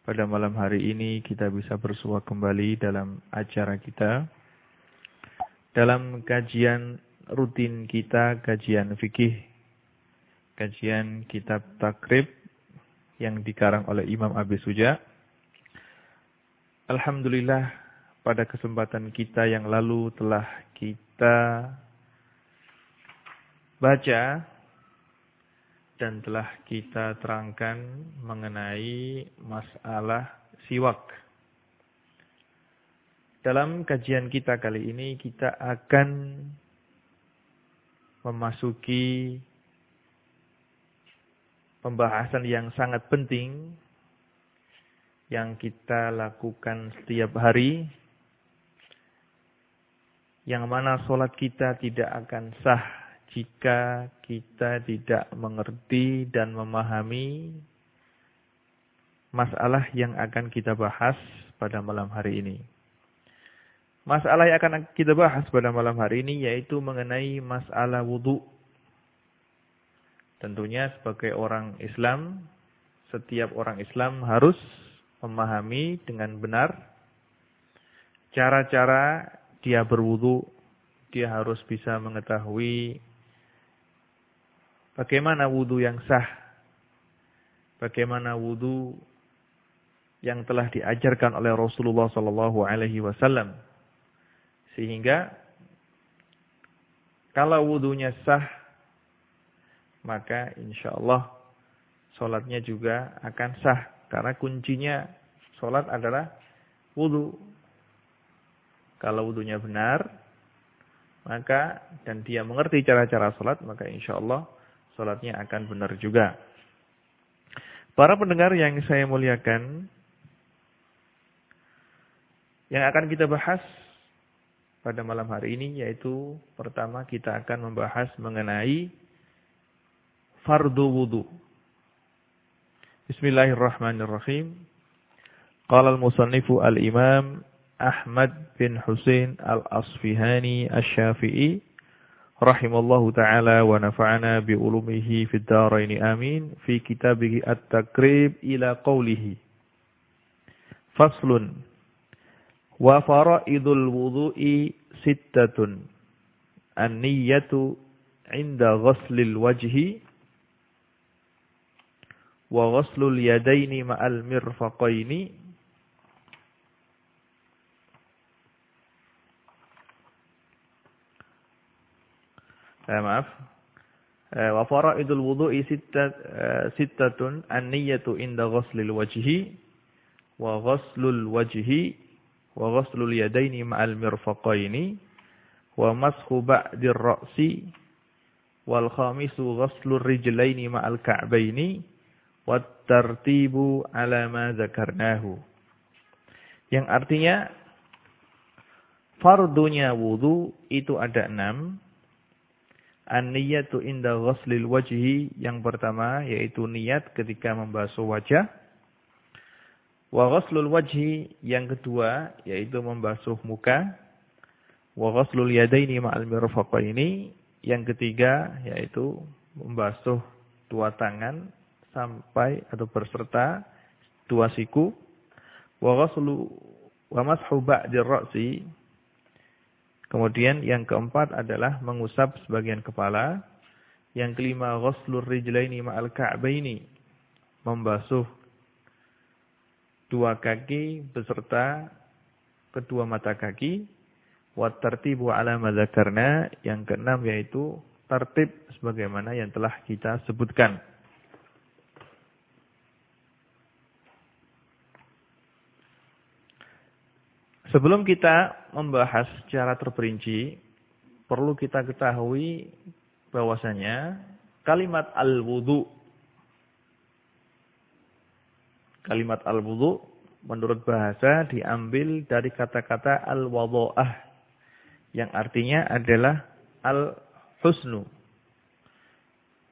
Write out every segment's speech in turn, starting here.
pada malam hari ini kita bisa bersua kembali dalam acara kita. Dalam kajian rutin kita, kajian fikih. Kajian kitab takrib yang dikarang oleh Imam Abi Suja. Alhamdulillah pada kesempatan kita yang lalu telah kita baca dan telah kita terangkan mengenai masalah siwak. Dalam kajian kita kali ini kita akan memasuki pembahasan yang sangat penting yang kita lakukan setiap hari yang mana sholat kita tidak akan sah jika kita tidak mengerti dan memahami masalah yang akan kita bahas pada malam hari ini. Masalah yang akan kita bahas pada malam hari ini yaitu mengenai masalah wudhu. Tentunya sebagai orang Islam, setiap orang Islam harus memahami dengan benar cara-cara dia berwudhu. Dia harus bisa mengetahui Bagaimana wudhu yang sah? Bagaimana wudhu yang telah diajarkan oleh Rasulullah Sallallahu Alaihi Wasallam? Sehingga kalau wudhunya sah, maka insya Allah sholatnya juga akan sah. Karena kuncinya sholat adalah wudhu. Kalau wudhunya benar, maka dan dia mengerti cara-cara sholat, maka insya Allah sholatnya akan benar juga. Para pendengar yang saya muliakan, yang akan kita bahas pada malam hari ini yaitu pertama kita akan membahas mengenai fardu wudu. Bismillahirrahmanirrahim. Qala al-musannifu al-imam Ahmad bin Husain al-Asfihani asy-Syafi'i rahimallahu taala wa nafa'ana bi ulumihi fid dharain amin fi kitabih at-takrib ila qawlihi faslun wa faraidul wudu'i sittatun an-niyyatu 'inda ghuslil wajhi wa ghuslul yadaini ma'al mirfaqaini eh, maaf. Eh, wa faraidul wudu'i eh, sittatun an-niyyatu inda ghuslil wajhi wa ghuslul wajhi wa ghuslul yadaini ma'al mirfaqaini wa mashu ba'dir ra'si wal khamisu ghuslur rijlaini ma'al ka'baini wat tartibu ala ma dzakarnahu yang artinya fardunya wudu itu ada enam An-niyatu inda ghuslil wajhi yang pertama yaitu niat ketika membasuh wajah. Wa ghuslul wajhi yang kedua yaitu membasuh muka. Wa ghuslul yadaini ma'al mirfaqaini yang ketiga yaitu membasuh dua tangan sampai atau berserta dua siku. Wa ghuslu wa mashu ba'dir ra'si Kemudian yang keempat adalah mengusap sebagian kepala. Yang kelima ghuslur rijlaini ma'al ka'baini. Membasuh dua kaki beserta kedua mata kaki. Wa tartibu ala madzakarna. Yang keenam yaitu tertib sebagaimana yang telah kita sebutkan. Sebelum kita membahas secara terperinci, perlu kita ketahui bahwasanya kalimat al-wudu Kalimat al-wudu menurut bahasa diambil dari kata-kata al-wadha'ah yang artinya adalah al-husnu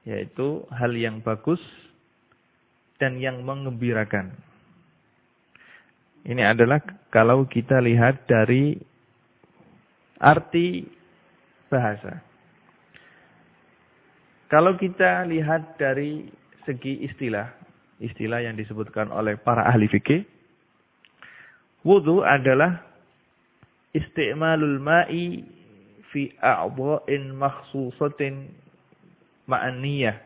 yaitu hal yang bagus dan yang mengembirakan. Ini adalah kalau kita lihat dari arti bahasa. Kalau kita lihat dari segi istilah, istilah yang disebutkan oleh para ahli fikih, wudu adalah istimalul ma'i fi a'dha'in makhsusatin ma'aniyah,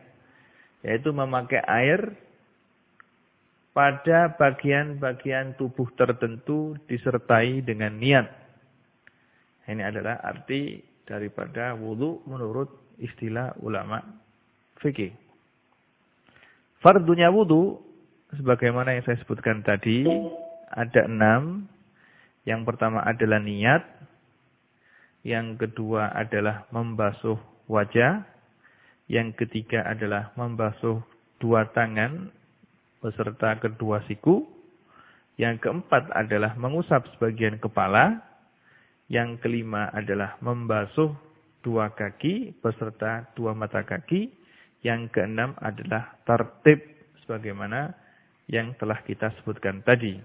yaitu memakai air pada bagian-bagian tubuh tertentu disertai dengan niat. Ini adalah arti daripada wudu menurut istilah ulama fikih. Fardunya wudu, sebagaimana yang saya sebutkan tadi, ada enam. Yang pertama adalah niat. Yang kedua adalah membasuh wajah. Yang ketiga adalah membasuh dua tangan beserta kedua siku. Yang keempat adalah mengusap sebagian kepala. Yang kelima adalah membasuh dua kaki beserta dua mata kaki. Yang keenam adalah tertib sebagaimana yang telah kita sebutkan tadi.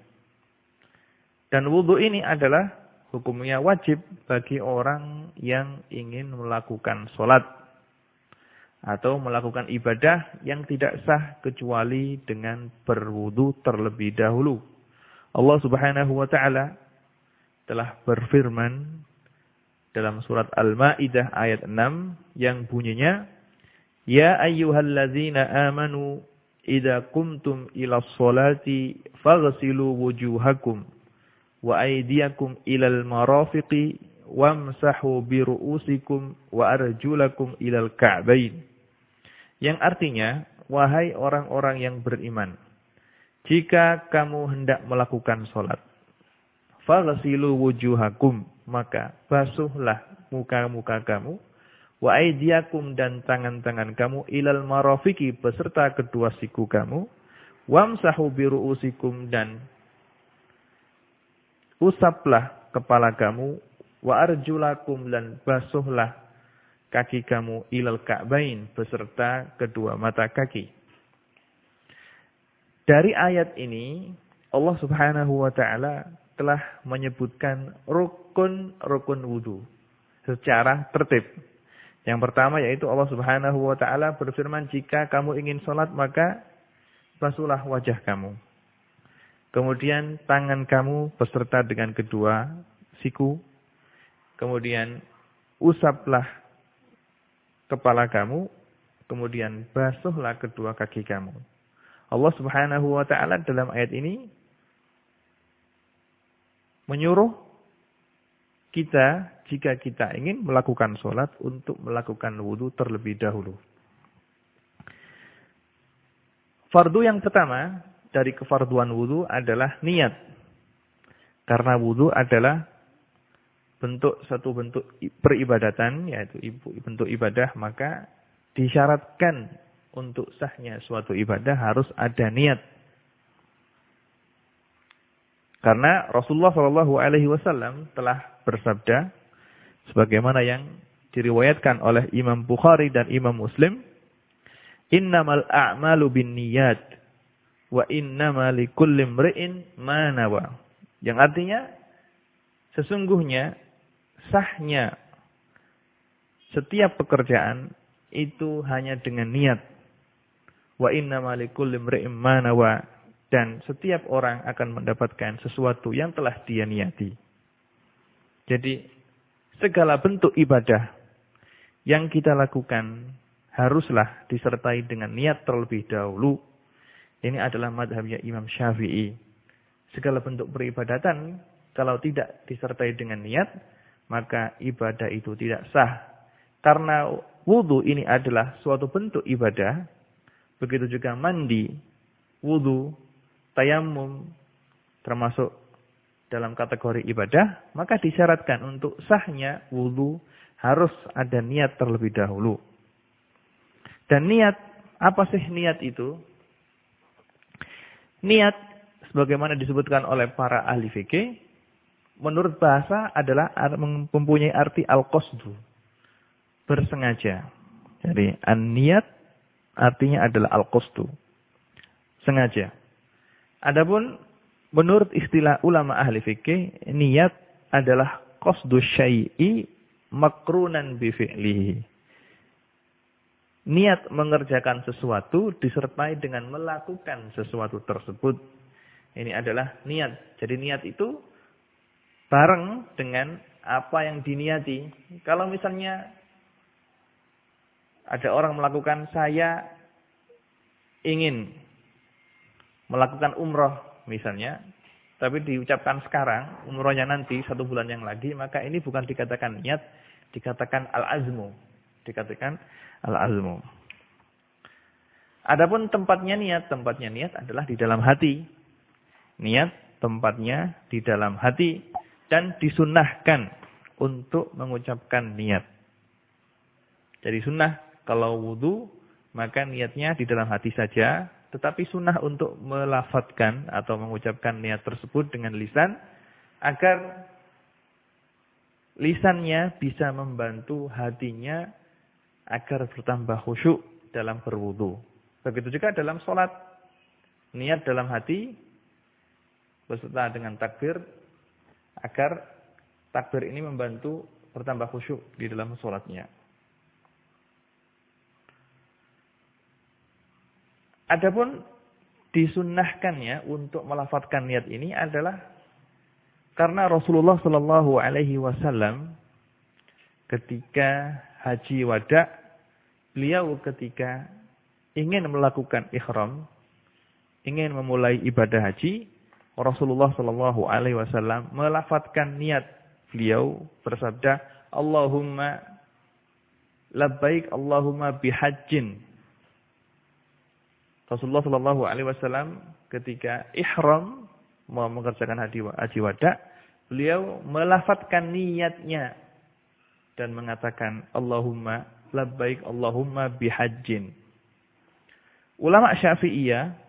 Dan wudhu ini adalah hukumnya wajib bagi orang yang ingin melakukan sholat. Atau melakukan ibadah yang tidak sah kecuali dengan berwudhu terlebih dahulu. Allah subhanahu wa ta'ala telah berfirman dalam surat Al-Ma'idah ayat 6 yang bunyinya Ya ayyuhalladzina amanu idza kumtum ila sholati faghsilu wujuhakum wa aydiyakum ilal marafiqi wamsahu bi ru'usikum wa arjulakum ilal ka'bain yang artinya wahai orang-orang yang beriman jika kamu hendak melakukan salat faghsilu wujuhakum maka basuhlah muka-muka kamu wa aidiakum dan tangan-tangan kamu ilal marafiki beserta kedua siku kamu wamsahu biruusikum dan usaplah kepala kamu wa arjulakum dan basuhlah kaki kamu ilal ka'bain beserta kedua mata kaki dari ayat ini Allah Subhanahu wa taala telah menyebutkan rukun-rukun wudhu secara tertib. Yang pertama yaitu Allah Subhanahu wa taala berfirman jika kamu ingin sholat maka basuhlah wajah kamu. Kemudian tangan kamu beserta dengan kedua siku. Kemudian usaplah kepala kamu, kemudian basuhlah kedua kaki kamu. Allah Subhanahu wa taala dalam ayat ini menyuruh kita jika kita ingin melakukan sholat untuk melakukan wudhu terlebih dahulu. Fardu yang pertama dari kefarduan wudhu adalah niat. Karena wudhu adalah bentuk satu bentuk peribadatan, yaitu bentuk ibadah, maka disyaratkan untuk sahnya suatu ibadah harus ada niat. Karena Rasulullah Shallallahu Alaihi Wasallam telah bersabda, sebagaimana yang diriwayatkan oleh Imam Bukhari dan Imam Muslim, Innamal a'malu bin niyat wa innama likulli imri'in ma nawa. Yang artinya sesungguhnya sahnya setiap pekerjaan itu hanya dengan niat. Wa innama likulli imri'in ma nawa dan setiap orang akan mendapatkan sesuatu yang telah dia niati. Jadi segala bentuk ibadah yang kita lakukan haruslah disertai dengan niat terlebih dahulu. Ini adalah madhabnya Imam Syafi'i. Segala bentuk peribadatan kalau tidak disertai dengan niat, maka ibadah itu tidak sah. Karena wudhu ini adalah suatu bentuk ibadah. Begitu juga mandi, wudhu, tayamum termasuk dalam kategori ibadah, maka disyaratkan untuk sahnya wudhu harus ada niat terlebih dahulu. Dan niat, apa sih niat itu? Niat sebagaimana disebutkan oleh para ahli fikih, menurut bahasa adalah mempunyai arti al-qasdu. Bersengaja. Jadi an-niat artinya adalah al-qasdu. Sengaja. Adapun menurut istilah ulama ahli fikih, niat adalah qasdu syai'i makrunan bi fi'lihi niat mengerjakan sesuatu disertai dengan melakukan sesuatu tersebut. Ini adalah niat. Jadi niat itu bareng dengan apa yang diniati. Kalau misalnya ada orang melakukan saya ingin melakukan umroh misalnya, tapi diucapkan sekarang, umrohnya nanti satu bulan yang lagi, maka ini bukan dikatakan niat, dikatakan al-azmu. Dikatakan al-azmu. Adapun tempatnya niat, tempatnya niat adalah di dalam hati. Niat tempatnya di dalam hati dan disunahkan untuk mengucapkan niat. Jadi sunnah kalau wudhu maka niatnya di dalam hati saja, tetapi sunnah untuk melafatkan atau mengucapkan niat tersebut dengan lisan agar lisannya bisa membantu hatinya agar bertambah khusyuk dalam berwudu. Begitu juga dalam sholat. Niat dalam hati beserta dengan takbir agar takbir ini membantu bertambah khusyuk di dalam sholatnya. Adapun disunnahkannya untuk melafatkan niat ini adalah karena Rasulullah Shallallahu Alaihi Wasallam ketika haji wada beliau ketika ingin melakukan ihram, ingin memulai ibadah haji, Rasulullah Shallallahu Alaihi Wasallam melafatkan niat beliau bersabda, Allahumma labbaik Allahumma bihajjin. Rasulullah Shallallahu Alaihi Wasallam ketika ihram mau mengerjakan haji, wada, beliau melafatkan niatnya dan mengatakan Allahumma labbaik Allahumma bihajjin. Ulama Syafi'iyah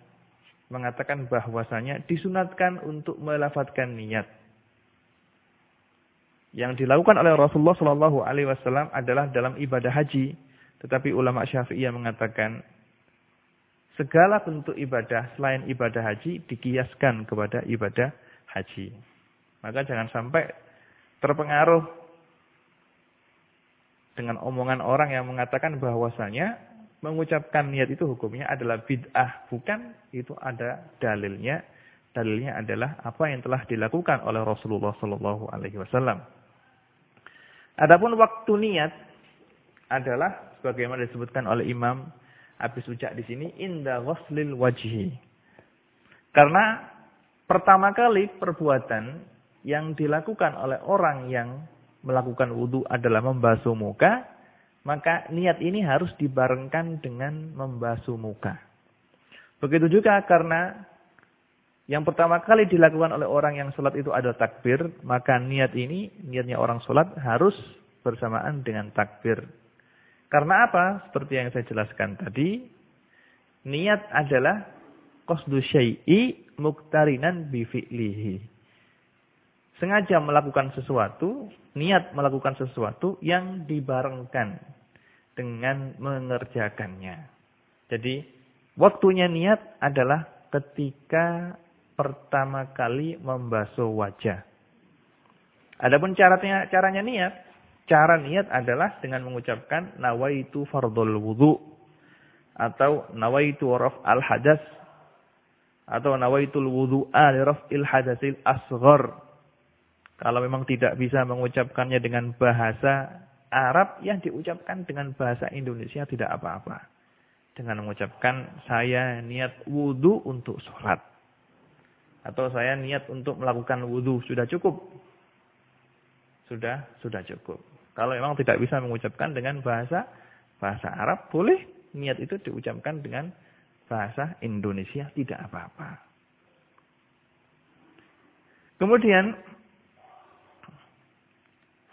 mengatakan bahwasanya disunatkan untuk melafatkan niat. Yang dilakukan oleh Rasulullah Shallallahu Alaihi Wasallam adalah dalam ibadah haji, tetapi ulama Syafi'iyah mengatakan segala bentuk ibadah selain ibadah haji dikiaskan kepada ibadah haji. Maka jangan sampai terpengaruh dengan omongan orang yang mengatakan bahwasanya mengucapkan niat itu hukumnya adalah bid'ah, bukan itu ada dalilnya. Dalilnya adalah apa yang telah dilakukan oleh Rasulullah sallallahu alaihi wasallam. Adapun waktu niat adalah sebagaimana disebutkan oleh Imam Abi Suja di sini inda ghuslil wajhi. Karena pertama kali perbuatan yang dilakukan oleh orang yang melakukan wudhu adalah membasuh muka, maka niat ini harus dibarengkan dengan membasuh muka. Begitu juga karena yang pertama kali dilakukan oleh orang yang sholat itu adalah takbir, maka niat ini, niatnya orang sholat harus bersamaan dengan takbir. Karena apa? Seperti yang saya jelaskan tadi, niat adalah qasdu syai'i muktarinan bifi'lihi sengaja melakukan sesuatu, niat melakukan sesuatu yang dibarengkan dengan mengerjakannya. Jadi, waktunya niat adalah ketika pertama kali membasuh wajah. Adapun caranya caranya niat, cara niat adalah dengan mengucapkan nawaitu fardul wudu atau nawaitu raf al hadas atau nawaitul wudu'a li raf'il hadasil asghar kalau memang tidak bisa mengucapkannya dengan bahasa Arab, yang diucapkan dengan bahasa Indonesia tidak apa-apa. Dengan mengucapkan saya niat wudhu untuk sholat. Atau saya niat untuk melakukan wudhu. Sudah cukup. Sudah, sudah cukup. Kalau memang tidak bisa mengucapkan dengan bahasa bahasa Arab, boleh niat itu diucapkan dengan bahasa Indonesia, tidak apa-apa. Kemudian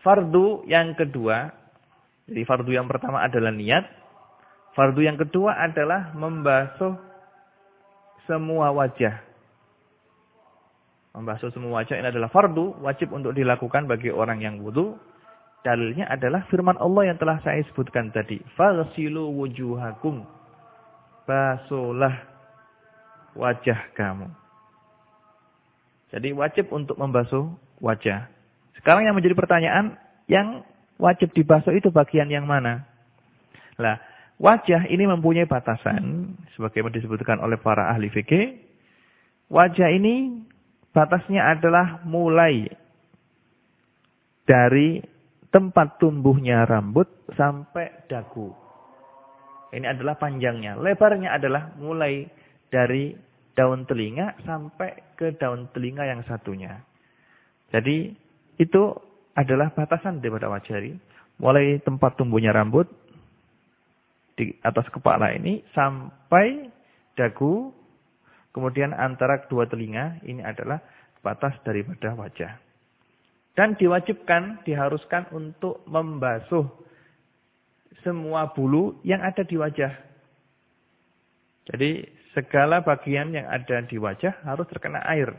Fardu yang kedua, jadi fardu yang pertama adalah niat. Fardu yang kedua adalah membasuh semua wajah. Membasuh semua wajah ini adalah fardu, wajib untuk dilakukan bagi orang yang wudhu. Dalilnya adalah firman Allah yang telah saya sebutkan tadi. Faghsilu wujuhakum. Basuhlah wajah kamu. Jadi wajib untuk membasuh wajah. Sekarang yang menjadi pertanyaan, yang wajib dibasuh itu bagian yang mana? Lah, wajah ini mempunyai batasan, sebagaimana disebutkan oleh para ahli fikih. Wajah ini batasnya adalah mulai dari tempat tumbuhnya rambut sampai dagu. Ini adalah panjangnya. Lebarnya adalah mulai dari daun telinga sampai ke daun telinga yang satunya. Jadi itu adalah batasan daripada wajari. Mulai tempat tumbuhnya rambut di atas kepala ini sampai dagu. Kemudian antara kedua telinga ini adalah batas daripada wajah. Dan diwajibkan, diharuskan untuk membasuh semua bulu yang ada di wajah. Jadi segala bagian yang ada di wajah harus terkena air.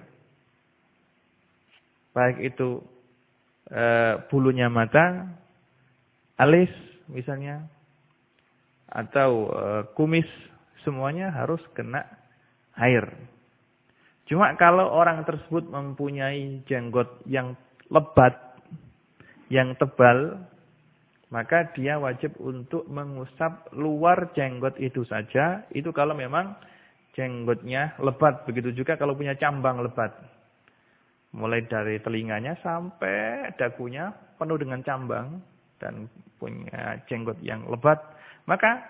Baik itu e, bulunya mata, alis misalnya, atau e, kumis, semuanya harus kena air. Cuma kalau orang tersebut mempunyai jenggot yang lebat, yang tebal, maka dia wajib untuk mengusap luar jenggot itu saja. Itu kalau memang jenggotnya lebat. Begitu juga kalau punya cambang lebat. Mulai dari telinganya sampai dagunya penuh dengan cambang dan punya jenggot yang lebat. Maka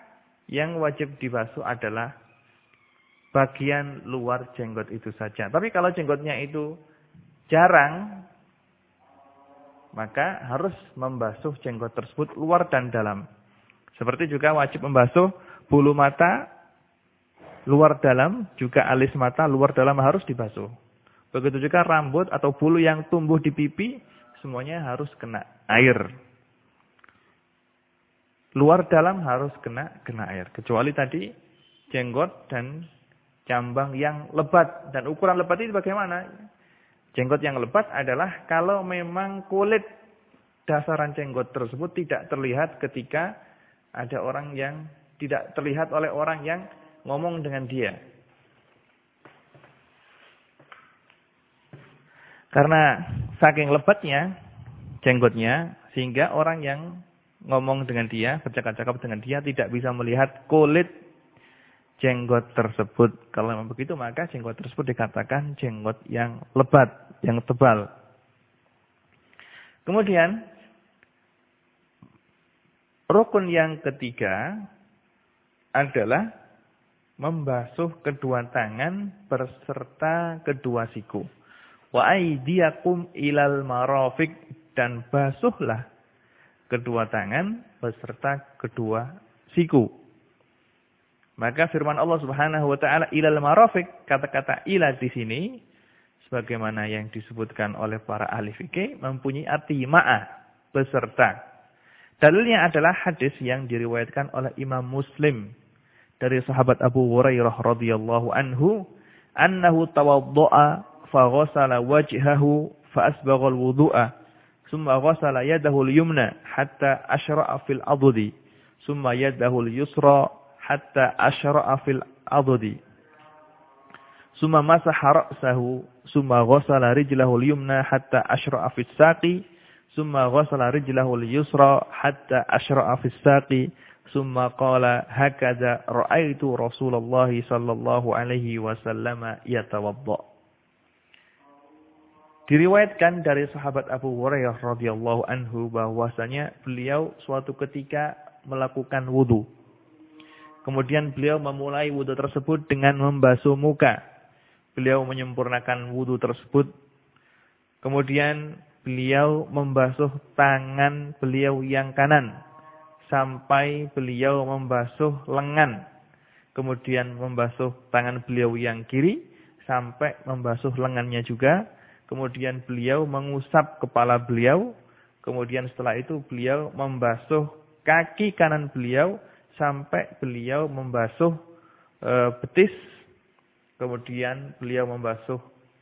yang wajib dibasuh adalah bagian luar jenggot itu saja. Tapi kalau jenggotnya itu jarang, maka harus membasuh jenggot tersebut luar dan dalam. Seperti juga wajib membasuh bulu mata luar dalam, juga alis mata luar dalam harus dibasuh. Begitu juga rambut atau bulu yang tumbuh di pipi, semuanya harus kena air. Luar dalam harus kena kena air. Kecuali tadi jenggot dan cambang yang lebat. Dan ukuran lebat itu bagaimana? Jenggot yang lebat adalah kalau memang kulit dasaran jenggot tersebut tidak terlihat ketika ada orang yang tidak terlihat oleh orang yang ngomong dengan dia. Karena saking lebatnya jenggotnya sehingga orang yang ngomong dengan dia, bercakap-cakap dengan dia tidak bisa melihat kulit jenggot tersebut. Kalau memang begitu maka jenggot tersebut dikatakan jenggot yang lebat, yang tebal. Kemudian rukun yang ketiga adalah membasuh kedua tangan berserta kedua siku wa aydiyakum ilal marafiq dan basuhlah kedua tangan beserta kedua siku. Maka firman Allah Subhanahu wa taala ilal marafiq kata-kata ila di sini sebagaimana yang disebutkan oleh para ahli fikih mempunyai arti ma'a beserta. Dalilnya adalah hadis yang diriwayatkan oleh Imam Muslim dari sahabat Abu Hurairah radhiyallahu anhu annahu tawaddaa فغسل وجهه فأسبغ الوضوء ثم غسل يده اليمنى حتى أشرع في الأضد ثم يده اليسرى حتى أشرع في الأضد ثم مسح رأسه ثم غسل رجله اليمنى حتى أشرع في الساق ثم غسل رجله اليسرى حتى أشرع في الساق ثم قال هكذا رأيت رسول الله صلى الله عليه وسلم يتوضأ. Diriwayatkan dari sahabat Abu Hurairah radhiyallahu anhu bahwasanya beliau suatu ketika melakukan wudu. Kemudian beliau memulai wudu tersebut dengan membasuh muka. Beliau menyempurnakan wudu tersebut. Kemudian beliau membasuh tangan beliau yang kanan sampai beliau membasuh lengan. Kemudian membasuh tangan beliau yang kiri sampai membasuh lengannya juga Kemudian beliau mengusap kepala beliau. Kemudian setelah itu beliau membasuh kaki kanan beliau sampai beliau membasuh e, betis. Kemudian beliau membasuh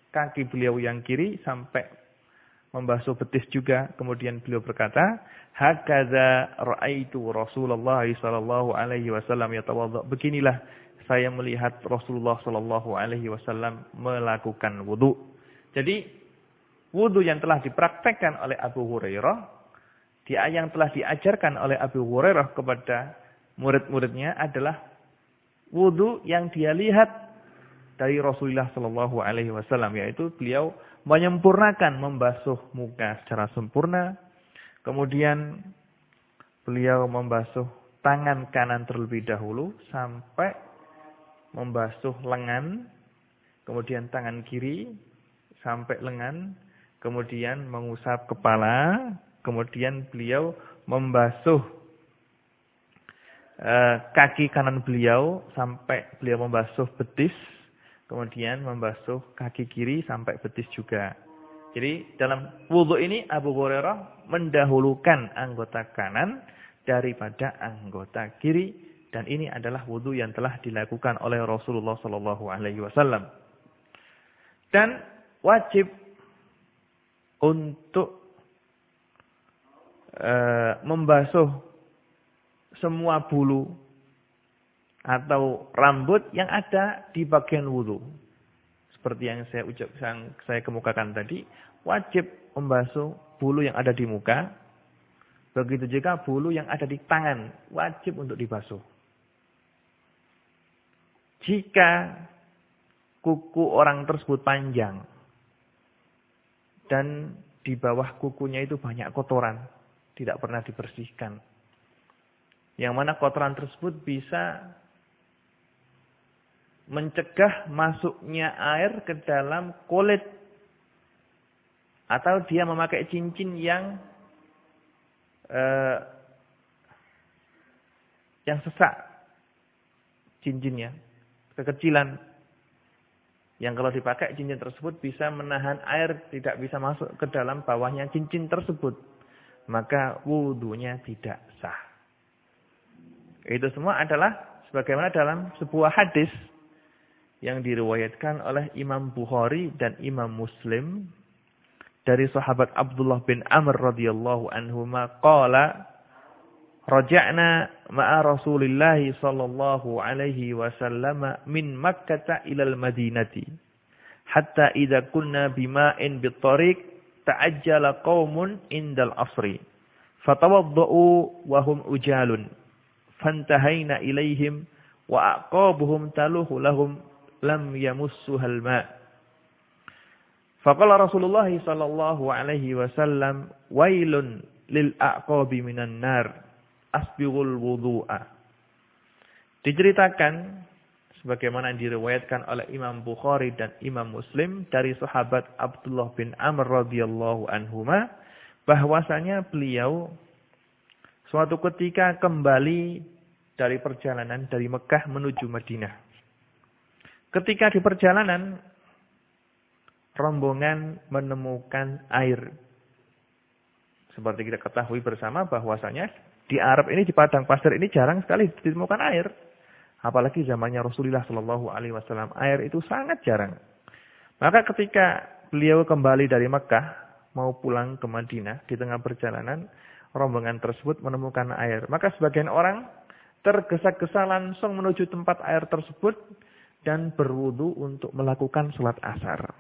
kaki beliau yang kiri sampai membasuh betis juga. Kemudian beliau berkata, "Hakadza ra'aitu Rasulullah sallallahu alaihi wasallam yatawadda." Beginilah saya melihat Rasulullah sallallahu alaihi wasallam melakukan wudu. Jadi wudu yang telah dipraktekkan oleh Abu Hurairah dia yang telah diajarkan oleh Abu Hurairah kepada murid-muridnya adalah wudu yang dia lihat dari Rasulullah Shallallahu Alaihi Wasallam yaitu beliau menyempurnakan membasuh muka secara sempurna, kemudian beliau membasuh tangan kanan terlebih dahulu sampai membasuh lengan, kemudian tangan kiri sampai lengan, kemudian mengusap kepala, kemudian beliau membasuh uh, kaki kanan beliau sampai beliau membasuh betis, kemudian membasuh kaki kiri sampai betis juga. Jadi dalam wudhu ini Abu Hurairah mendahulukan anggota kanan daripada anggota kiri dan ini adalah wudhu yang telah dilakukan oleh Rasulullah Shallallahu Alaihi Wasallam. Dan wajib untuk e, membasuh semua bulu atau rambut yang ada di bagian wudhu. Seperti yang saya ucap, yang saya kemukakan tadi, wajib membasuh bulu yang ada di muka. Begitu juga bulu yang ada di tangan, wajib untuk dibasuh. Jika kuku orang tersebut panjang dan di bawah kukunya itu banyak kotoran, tidak pernah dibersihkan. Yang mana kotoran tersebut bisa mencegah masuknya air ke dalam kulit. Atau dia memakai cincin yang uh, yang sesak cincinnya, kekecilan. Yang kalau dipakai cincin tersebut bisa menahan air tidak bisa masuk ke dalam bawahnya cincin tersebut maka wudhunya tidak sah. Itu semua adalah sebagaimana dalam sebuah hadis yang diriwayatkan oleh Imam Bukhari dan Imam Muslim dari sahabat Abdullah bin Amr radhiyallahu anhu qala raja'na ma'a Rasulillah sallallahu alaihi wasallam min Makkah ila al-Madinati hatta idza kunna bima'in bit-tariq ta'ajjala qaumun indal asri. Fatawadda'u wa hum ujalun. Fantahaina ilaihim wa aqabuhum taluhu lahum lam yamussuhal ma' Faqala Rasulullah sallallahu alaihi wasallam wailun lil aqabi minan nar asbighul wudu'a Diceritakan sebagaimana yang diriwayatkan oleh Imam Bukhari dan Imam Muslim dari sahabat Abdullah bin Amr radhiyallahu anhuma bahwasanya beliau suatu ketika kembali dari perjalanan dari Mekah menuju Madinah. Ketika di perjalanan rombongan menemukan air. Seperti kita ketahui bersama bahwasanya di Arab ini di padang pasir ini jarang sekali ditemukan air. Apalagi zamannya Rasulullah Shallallahu Alaihi Wasallam air itu sangat jarang. Maka ketika beliau kembali dari Mekah mau pulang ke Madinah di tengah perjalanan rombongan tersebut menemukan air. Maka sebagian orang tergesa-gesa langsung menuju tempat air tersebut dan berwudu untuk melakukan sholat asar.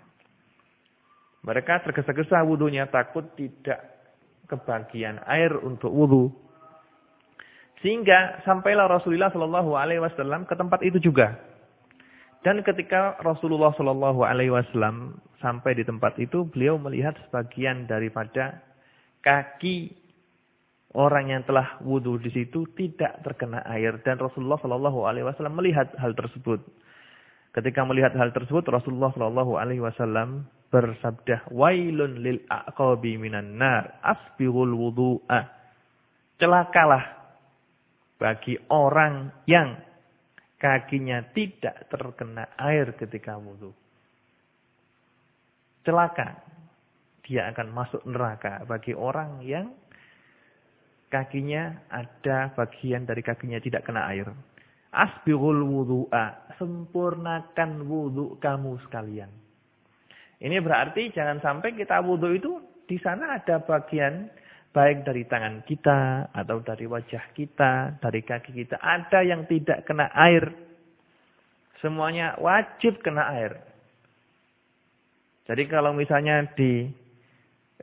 Mereka tergesa-gesa wudhunya takut tidak kebagian air untuk wudhu. Sehingga sampailah Rasulullah Shallallahu Alaihi Wasallam ke tempat itu juga. Dan ketika Rasulullah Shallallahu Alaihi Wasallam sampai di tempat itu, beliau melihat sebagian daripada kaki orang yang telah wudhu di situ tidak terkena air. Dan Rasulullah Shallallahu Alaihi Wasallam melihat hal tersebut. Ketika melihat hal tersebut, Rasulullah Shallallahu Alaihi Wasallam bersabda, "Wailun lil aqabi minan nar, asbihul wudu'a." Celakalah bagi orang yang kakinya tidak terkena air ketika wudhu. Celaka. Dia akan masuk neraka bagi orang yang kakinya ada bagian dari kakinya tidak kena air. Asbihul wudhu'a. Sempurnakan wudhu kamu sekalian. Ini berarti jangan sampai kita wudhu itu di sana ada bagian baik dari tangan kita atau dari wajah kita, dari kaki kita, ada yang tidak kena air. Semuanya wajib kena air. Jadi kalau misalnya di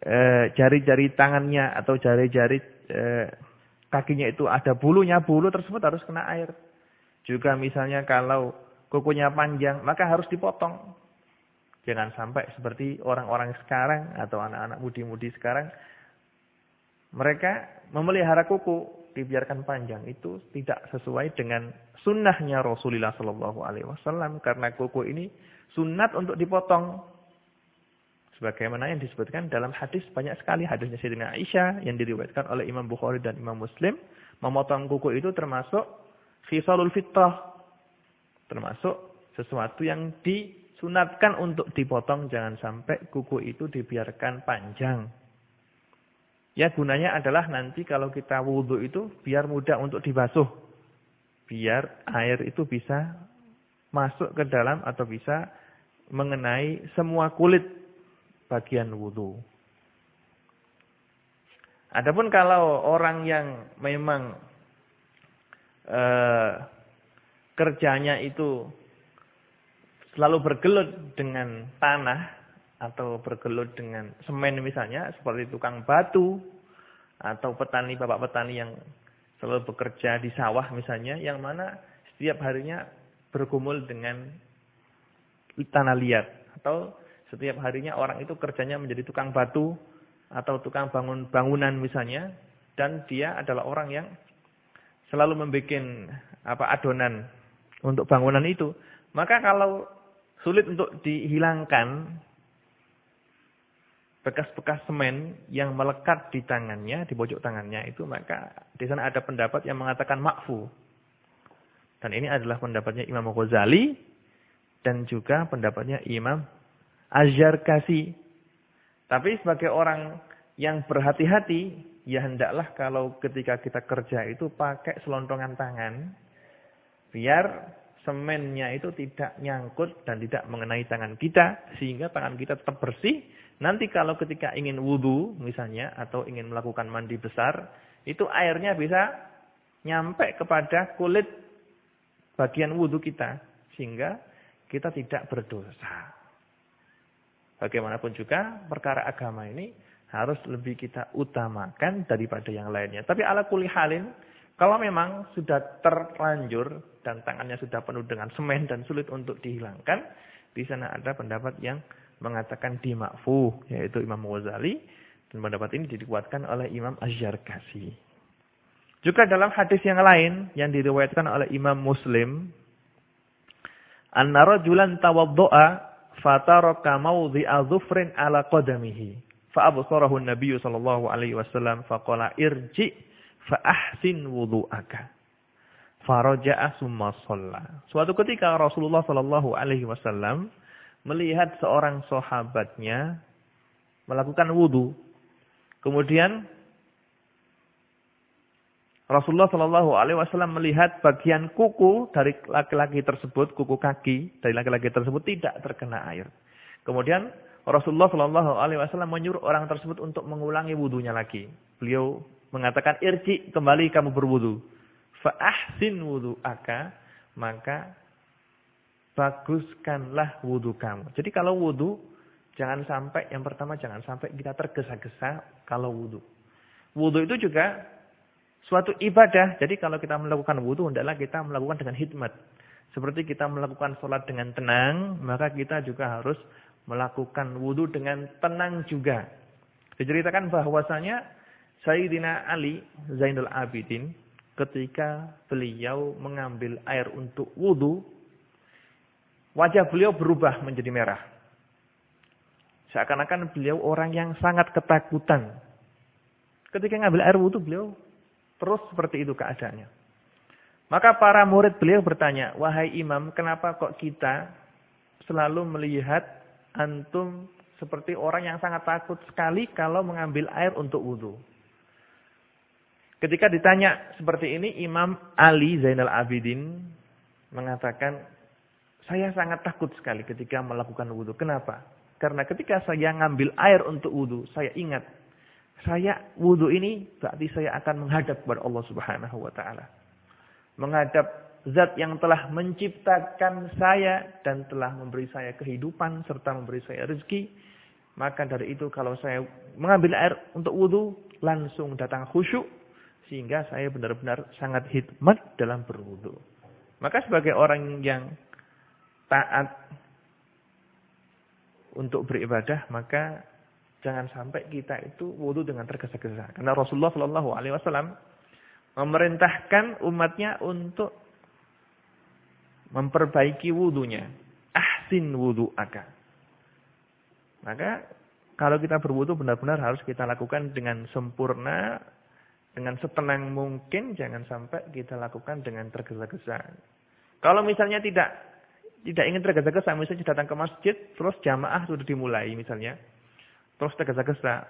eh, jari-jari e, tangannya atau jari-jari e, kakinya itu ada bulunya, bulu tersebut harus kena air. Juga misalnya kalau kukunya panjang, maka harus dipotong. Jangan sampai seperti orang-orang sekarang atau anak-anak mudi-mudi sekarang mereka memelihara kuku dibiarkan panjang. Itu tidak sesuai dengan sunnahnya Rasulullah Shallallahu Alaihi Wasallam karena kuku ini sunat untuk dipotong. Sebagaimana yang disebutkan dalam hadis banyak sekali hadisnya Sayyidina Aisyah yang diriwayatkan oleh Imam Bukhari dan Imam Muslim. Memotong kuku itu termasuk khisalul fitrah termasuk sesuatu yang disunatkan untuk dipotong. Jangan sampai kuku itu dibiarkan panjang Ya gunanya adalah nanti kalau kita wudhu itu biar mudah untuk dibasuh. Biar air itu bisa masuk ke dalam atau bisa mengenai semua kulit bagian wudhu. Adapun kalau orang yang memang eh, kerjanya itu selalu bergelut dengan tanah, atau bergelut dengan semen misalnya seperti tukang batu atau petani bapak petani yang selalu bekerja di sawah misalnya yang mana setiap harinya bergumul dengan tanah liat. Atau setiap harinya orang itu kerjanya menjadi tukang batu atau tukang bangun bangunan misalnya dan dia adalah orang yang selalu membuat apa adonan untuk bangunan itu. Maka kalau sulit untuk dihilangkan bekas-bekas semen yang melekat di tangannya, di pojok tangannya itu, maka di sana ada pendapat yang mengatakan makfu. Dan ini adalah pendapatnya Imam Ghazali dan juga pendapatnya Imam Kasih. Tapi sebagai orang yang berhati-hati, ya hendaklah kalau ketika kita kerja itu pakai selontongan tangan, biar semennya itu tidak nyangkut dan tidak mengenai tangan kita, sehingga tangan kita tetap bersih, Nanti kalau ketika ingin wudhu misalnya atau ingin melakukan mandi besar, itu airnya bisa nyampe kepada kulit bagian wudhu kita. Sehingga kita tidak berdosa. Bagaimanapun juga perkara agama ini harus lebih kita utamakan daripada yang lainnya. Tapi ala kuli halin, kalau memang sudah terlanjur dan tangannya sudah penuh dengan semen dan sulit untuk dihilangkan, di sana ada pendapat yang mengatakan dimakfuh yaitu Imam Ghazali dan pendapat ini dikuatkan oleh Imam Az-Zarkasi. Juga dalam hadis yang lain yang diriwayatkan oleh Imam Muslim, anna rajulan tawaddo'a fataraka mawdhi'a dhufrin ala qadamihi. Fa absarahu an-nabiy sallallahu alaihi wasallam faqala irji fa ahsin wudu'aka. Faraja'a summa shalla. Suatu ketika Rasulullah sallallahu alaihi wasallam melihat seorang sahabatnya melakukan wudhu. Kemudian Rasulullah Shallallahu Alaihi Wasallam melihat bagian kuku dari laki-laki tersebut, kuku kaki dari laki-laki tersebut tidak terkena air. Kemudian Rasulullah Shallallahu Alaihi Wasallam menyuruh orang tersebut untuk mengulangi wudhunya lagi. Beliau mengatakan irji kembali kamu berwudhu. Faahsin wudhu aka maka baguskanlah wudhu kamu. Jadi kalau wudhu, jangan sampai, yang pertama jangan sampai kita tergesa-gesa kalau wudhu. Wudhu itu juga suatu ibadah. Jadi kalau kita melakukan wudhu, hendaklah kita melakukan dengan hikmat. Seperti kita melakukan sholat dengan tenang, maka kita juga harus melakukan wudhu dengan tenang juga. Diceritakan bahwasanya Sayyidina Ali Zainul Abidin ketika beliau mengambil air untuk wudhu, Wajah beliau berubah menjadi merah. Seakan-akan beliau orang yang sangat ketakutan. Ketika ngambil air wudhu beliau terus seperti itu keadaannya. Maka para murid beliau bertanya, wahai imam, kenapa kok kita selalu melihat antum seperti orang yang sangat takut sekali kalau mengambil air untuk wudhu. Ketika ditanya seperti ini, Imam Ali Zainal Abidin mengatakan, Saya sangat takut sekali ketika melakukan wudhu. Kenapa? Karena ketika saya ngambil air untuk wudhu, saya ingat. Saya wudhu ini berarti saya akan menghadap kepada Allah subhanahu wa ta'ala. Menghadap zat yang telah menciptakan saya dan telah memberi saya kehidupan serta memberi saya rezeki. Maka dari itu kalau saya mengambil air untuk wudhu, langsung datang khusyuk. Sehingga saya benar-benar sangat hikmat dalam berwudhu. Maka sebagai orang yang taat untuk beribadah, maka jangan sampai kita itu wudhu dengan tergesa-gesa. Karena Rasulullah Shallallahu Alaihi Wasallam memerintahkan umatnya untuk memperbaiki wudhunya. Ahsin wudhu aga. Maka kalau kita berwudhu benar-benar harus kita lakukan dengan sempurna, dengan setenang mungkin, jangan sampai kita lakukan dengan tergesa-gesa. Kalau misalnya tidak tidak ingin tergesa-gesa, misalnya datang ke masjid, terus jamaah sudah dimulai misalnya. Terus tergesa-gesa.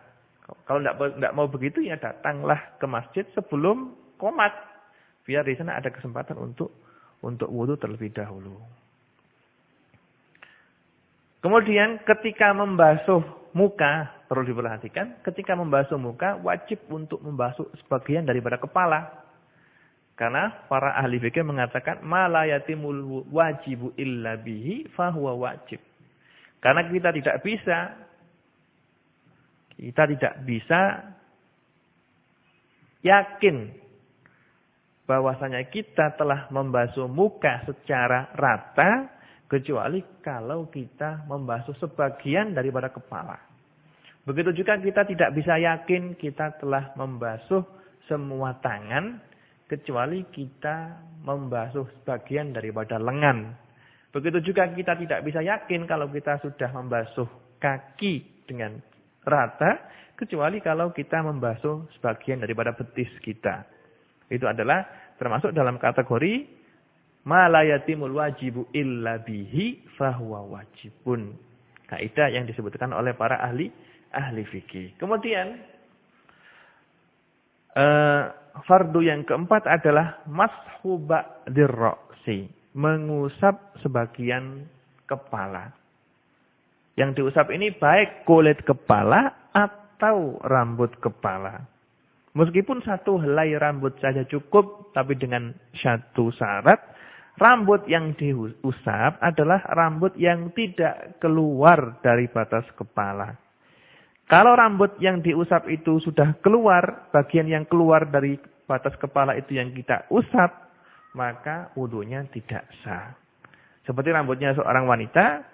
Kalau tidak mau begitu, ya datanglah ke masjid sebelum komat. Biar di sana ada kesempatan untuk untuk wudhu terlebih dahulu. Kemudian ketika membasuh muka, perlu diperhatikan, ketika membasuh muka wajib untuk membasuh sebagian daripada kepala. Karena para ahli fikih mengatakan malayatimul wajibu illa bihi fahuwa wajib. Karena kita tidak bisa kita tidak bisa yakin bahwasanya kita telah membasuh muka secara rata kecuali kalau kita membasuh sebagian daripada kepala. Begitu juga kita tidak bisa yakin kita telah membasuh semua tangan kecuali kita membasuh sebagian daripada lengan. Begitu juga kita tidak bisa yakin kalau kita sudah membasuh kaki dengan rata, kecuali kalau kita membasuh sebagian daripada betis kita. Itu adalah termasuk dalam kategori malayatimul wajibu illa bihi fahuwa wajibun. Kaidah yang disebutkan oleh para ahli ahli fikih. Kemudian uh, fardu yang keempat adalah mashuba dirroksi. Mengusap sebagian kepala. Yang diusap ini baik kulit kepala atau rambut kepala. Meskipun satu helai rambut saja cukup, tapi dengan satu syarat, rambut yang diusap adalah rambut yang tidak keluar dari batas kepala. Kalau rambut yang diusap itu sudah keluar, bagian yang keluar dari batas kepala itu yang kita usap, maka wudhunya tidak sah. Seperti rambutnya seorang wanita,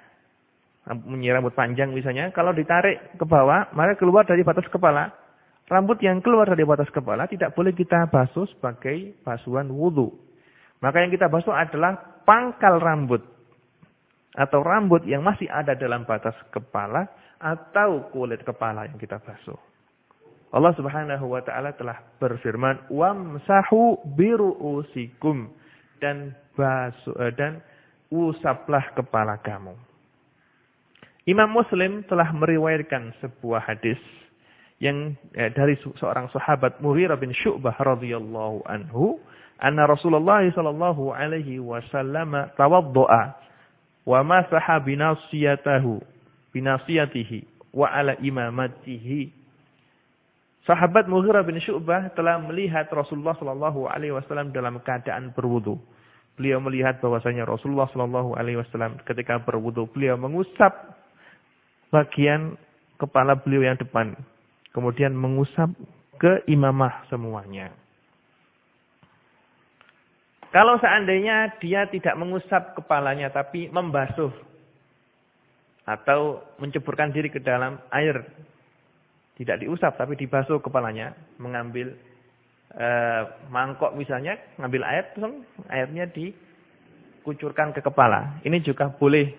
punya rambut panjang misalnya, kalau ditarik ke bawah, maka keluar dari batas kepala. Rambut yang keluar dari batas kepala tidak boleh kita basuh sebagai basuhan wudhu. Maka yang kita basuh adalah pangkal rambut. Atau rambut yang masih ada dalam batas kepala atau kulit kepala yang kita basuh. Allah Subhanahu wa taala telah berfirman, "Wamsahu biru'usikum" dan basuh eh, dan usaplah kepala kamu. Imam Muslim telah meriwayatkan sebuah hadis yang eh, dari seorang sahabat Mughirah bin Syu'bah radhiyallahu anhu, anna Rasulullah sallallahu alaihi wasallam tawaddoa wa masaha binasiyatahu binasiyatihi wa ala imamatihi. Sahabat Mughirah bin Syu'bah telah melihat Rasulullah sallallahu alaihi wasallam dalam keadaan berwudu. Beliau melihat bahwasanya Rasulullah sallallahu alaihi wasallam ketika berwudu beliau mengusap bagian kepala beliau yang depan. Kemudian mengusap ke imamah semuanya. Kalau seandainya dia tidak mengusap kepalanya tapi membasuh atau menceburkan diri ke dalam air. Tidak diusap tapi dibasuh kepalanya, mengambil e, mangkok misalnya, ngambil air, terus airnya dikucurkan ke kepala. Ini juga boleh.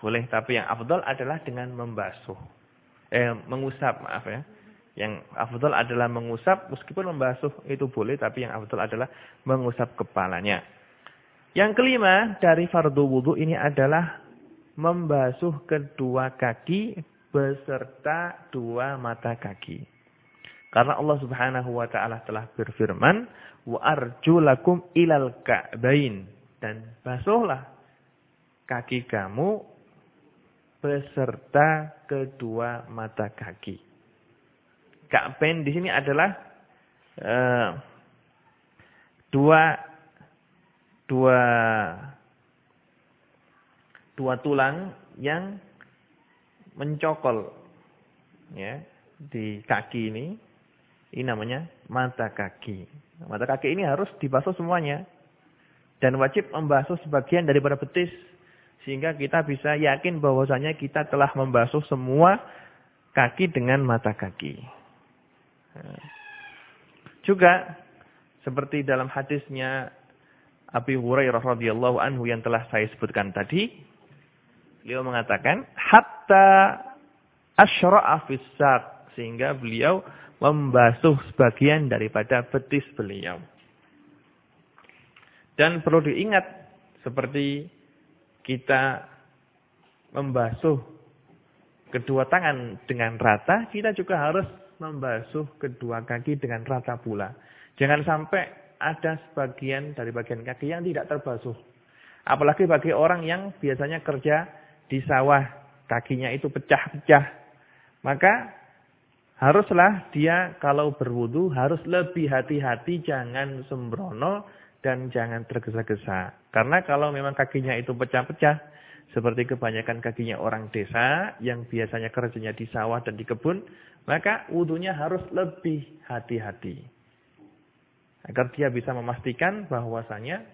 Boleh, tapi yang afdal adalah dengan membasuh. Eh, mengusap, maaf ya. Yang afdal adalah mengusap, meskipun membasuh itu boleh, tapi yang afdal adalah mengusap kepalanya. Yang kelima dari fardu wudhu ini adalah membasuh kedua kaki beserta dua mata kaki. Karena Allah Subhanahu wa taala telah berfirman, "Wa arjulakum ilal ka'bain." dan basuhlah kaki kamu beserta kedua mata kaki. Ka'bain di sini adalah uh, dua dua dua tulang yang mencokol ya di kaki ini. Ini namanya mata kaki. Mata kaki ini harus dibasuh semuanya dan wajib membasuh sebagian daripada betis sehingga kita bisa yakin bahwasanya kita telah membasuh semua kaki dengan mata kaki. Juga seperti dalam hadisnya Abi Hurairah radhiyallahu anhu yang telah saya sebutkan tadi, beliau mengatakan hatta asyra'a sehingga beliau membasuh sebagian daripada betis beliau. Dan perlu diingat seperti kita membasuh kedua tangan dengan rata, kita juga harus membasuh kedua kaki dengan rata pula. Jangan sampai ada sebagian dari bagian kaki yang tidak terbasuh. Apalagi bagi orang yang biasanya kerja di sawah, kakinya itu pecah-pecah. Maka haruslah dia kalau berwudu harus lebih hati-hati, jangan sembrono, dan jangan tergesa-gesa. Karena kalau memang kakinya itu pecah-pecah, seperti kebanyakan kakinya orang desa yang biasanya kerjanya di sawah dan di kebun, maka wudhunya harus lebih hati-hati. Agar dia bisa memastikan bahwasanya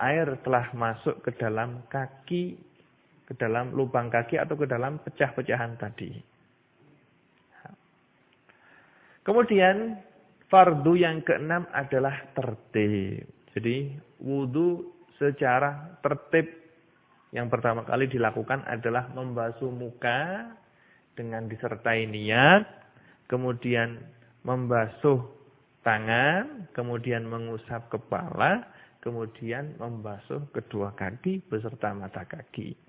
air telah masuk ke dalam kaki, ke dalam lubang kaki atau ke dalam pecah-pecahan tadi. Kemudian fardu yang keenam adalah tertib. Jadi wudhu secara tertib yang pertama kali dilakukan adalah membasuh muka dengan disertai niat, kemudian membasuh tangan, kemudian mengusap kepala, kemudian membasuh kedua kaki beserta mata kaki.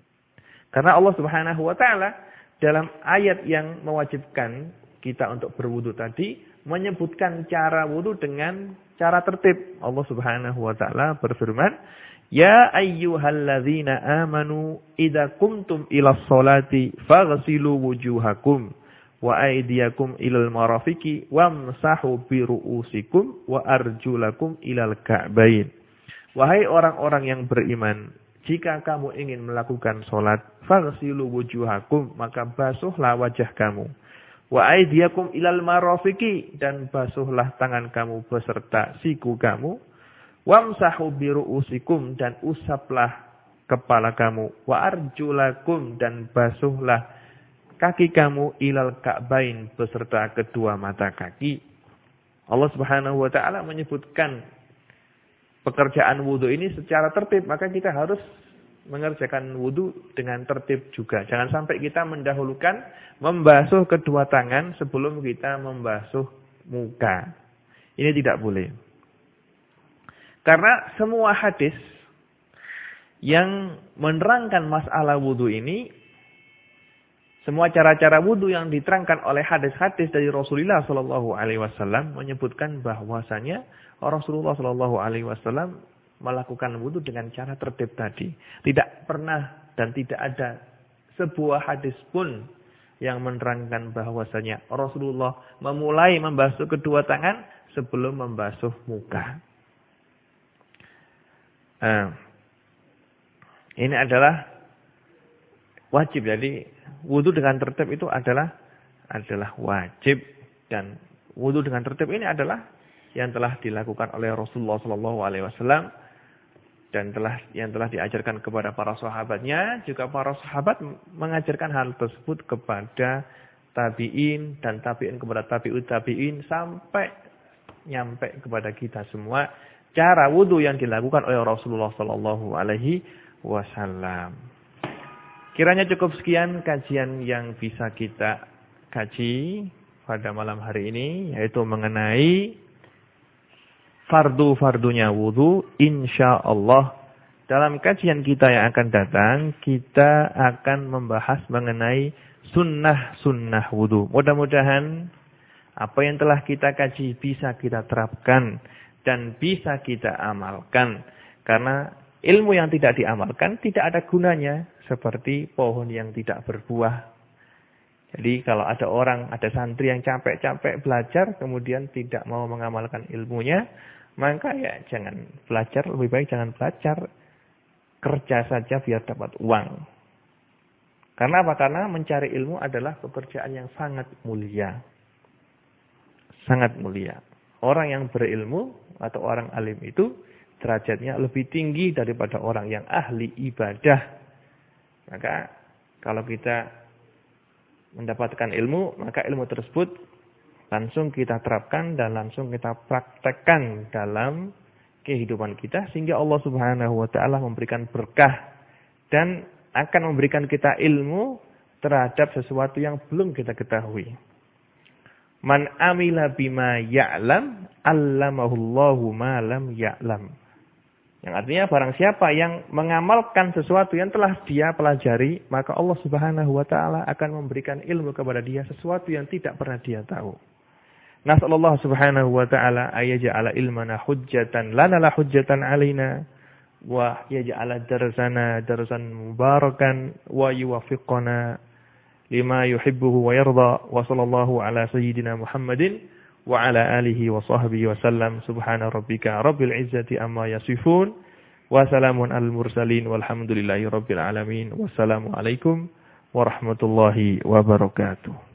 Karena Allah Subhanahu wa taala dalam ayat yang mewajibkan kita untuk berwudu tadi menyebutkan cara wudu dengan cara tertib. Allah Subhanahu wa taala berfirman, "Ya ayyuhalladzina amanu idza kumtum ila sholati faghsilu wujuhakum wa aydiyakum ilal marafiqi wamsahu bi ru'usikum wa arjulakum ilal ka'bain." Wahai orang-orang yang beriman, jika kamu ingin melakukan sholat, faghsilu wujuhakum, maka basuhlah wajah kamu Wa aidiakum ilal marofiki dan basuhlah tangan kamu beserta siku kamu. Wamsahu biru'usikum dan usaplah kepala kamu. Wa arjulakum dan basuhlah kaki kamu ilal ka'bain beserta kedua mata kaki. Allah Subhanahu wa taala menyebutkan pekerjaan wudhu ini secara tertib, maka kita harus mengerjakan wudhu dengan tertib juga. Jangan sampai kita mendahulukan membasuh kedua tangan sebelum kita membasuh muka. Ini tidak boleh. Karena semua hadis yang menerangkan masalah wudhu ini, semua cara-cara wudhu yang diterangkan oleh hadis-hadis dari Rasulullah Shallallahu Alaihi Wasallam menyebutkan bahwasanya Rasulullah Shallallahu Alaihi Wasallam melakukan wudhu dengan cara tertib tadi. Tidak pernah dan tidak ada sebuah hadis pun yang menerangkan bahwasanya Rasulullah memulai membasuh kedua tangan sebelum membasuh muka. Nah, ini adalah wajib. Jadi wudhu dengan tertib itu adalah adalah wajib. Dan wudhu dengan tertib ini adalah yang telah dilakukan oleh Rasulullah Shallallahu Alaihi Wasallam dan telah yang telah diajarkan kepada para sahabatnya. Juga para sahabat mengajarkan hal tersebut kepada tabiin dan tabiin kepada tabiut tabiin sampai nyampe kepada kita semua. Cara wudhu yang dilakukan oleh Rasulullah Sallallahu Alaihi Wasallam. Kiranya cukup sekian kajian yang bisa kita kaji pada malam hari ini yaitu mengenai fardu-fardunya wudhu, insya Allah dalam kajian kita yang akan datang, kita akan membahas mengenai sunnah-sunnah wudhu. Mudah-mudahan apa yang telah kita kaji bisa kita terapkan dan bisa kita amalkan. Karena ilmu yang tidak diamalkan tidak ada gunanya seperti pohon yang tidak berbuah. Jadi kalau ada orang, ada santri yang capek-capek belajar kemudian tidak mau mengamalkan ilmunya, maka ya jangan belajar, lebih baik jangan belajar. Kerja saja biar dapat uang. Karena apa? Karena mencari ilmu adalah pekerjaan yang sangat mulia. Sangat mulia. Orang yang berilmu atau orang alim itu derajatnya lebih tinggi daripada orang yang ahli ibadah. Maka kalau kita mendapatkan ilmu, maka ilmu tersebut langsung kita terapkan dan langsung kita praktekkan dalam kehidupan kita sehingga Allah Subhanahu wa taala memberikan berkah dan akan memberikan kita ilmu terhadap sesuatu yang belum kita ketahui. Man amila bima ya'lam, allamahullahu ma lam ya'lam. Yang artinya barang siapa yang mengamalkan sesuatu yang telah dia pelajari, maka Allah Subhanahu wa taala akan memberikan ilmu kepada dia sesuatu yang tidak pernah dia tahu. Nasallallahu subhanahu wa ta'ala ayaja'ala ilmana hujjatan lana la hujjatan alaina wa yaj'ala darsana darsan mubarakan wa yuwaffiqana lima yuhibbuhu wa yarda wa sallallahu ala sayyidina Muhammadin wa ala alihi wa sahbihi wa sallam. Subhana rabbika rabbil izzati amma yasifun. Wa salamun al mursalin walhamdulillahi rabbil alamin. Wassalamu alaikum warahmatullahi wabarakatuh